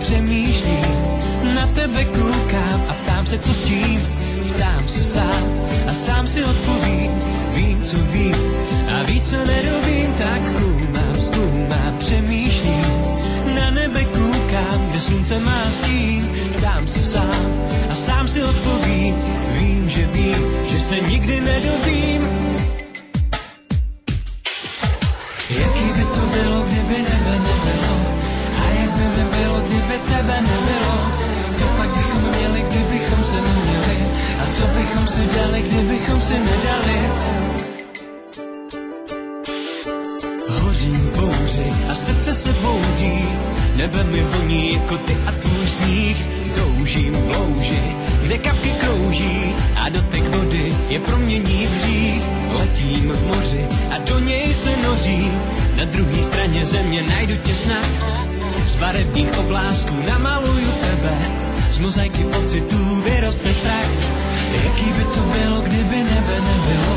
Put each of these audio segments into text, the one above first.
Přemýšlím, na tebe koukám a ptám se, co s tím. Ptám se sám a sám si odpovím, vím, co vím a víc, co nedovím, tak koumám, zkoumám, přemýšlím, na nebe koukám, kde slunce má stín. Ptám se sám a sám si odpovím, vím, že vím, že se nikdy nedovím. Jaký by to bylo, kdyby nebe nebylo? A jak by mi bylo, kdyby tebe nebylo? A srdce se boudí, nebe mi voní jako ty a tvůj sníh. Toužím v louži, kde kapky krouží a dotek vody je promění v hřích. Letím v moři a do něj se nořím, na druhé straně země najdu tě snad. Z barevných oblázků namaluju tebe, z mozaiky pocitů vyroste strach. Jaký by to bylo, kdyby nebe nebylo?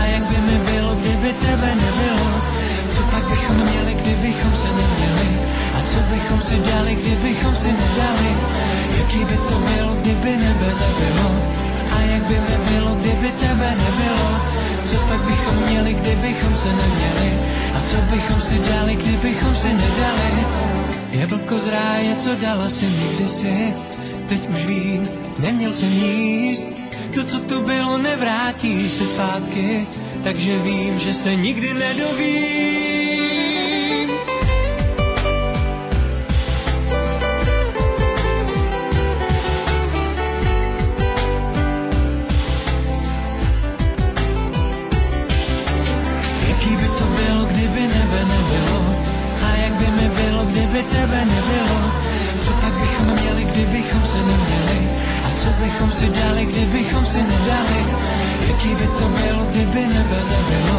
A jak by mi bylo, kdyby tebe nebylo? Co pak bychom měli, kdybychom se neměli? A co bychom si dali, kdybychom si nedali? Jaký by to bylo, kdyby nebe nebylo? A jak by mi bylo, kdyby tebe nebylo? Co pak bychom měli, kdybychom se neměli? A co bychom si dali, kdybychom si nedali? Jablko z ráje, co dala si mi kdysi, teď už vím, neměl jsem jíst. To, co tu bylo, nevrátí se zpátky, takže vím, že se nikdy nedovím. Jaký by to bylo, kdyby nebe nebylo? A jak by mi bylo, kdyby tebe nebylo? Kdybychom si nedali? Jaký by to bylo, kdyby nebe nebylo?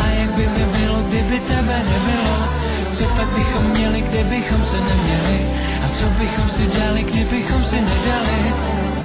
A jak by mi bylo, kdyby tebe nebylo? Co pak bychom měli, kdybychom se neměli? A co bychom si dali, kdybychom si nedali?